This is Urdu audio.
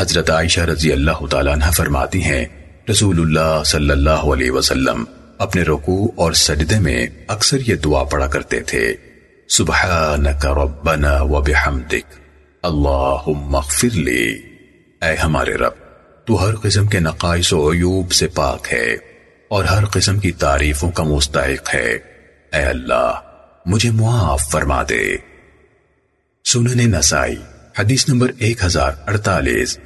حضرت عائشہ رضی اللہ تعالیٰ عنہ فرماتی ہیں، رسول اللہ صلی اللہ علیہ وسلم اپنے رکوع اور سجدے میں اکثر یہ دعا پڑھا کرتے تھے۔ سبحانک ربنا وبحمدک، اللہم اغفر لی۔ اے ہمارے رب، تو ہر قسم کے نقائص و عیوب سے پاک ہے اور ہر قسم کی تعریفوں کا مستحق ہے۔ اے اللہ، مجھے معاف فرما دے۔ سنن نسائی، حدیث نمبر ایک ہزار اڑتالیس۔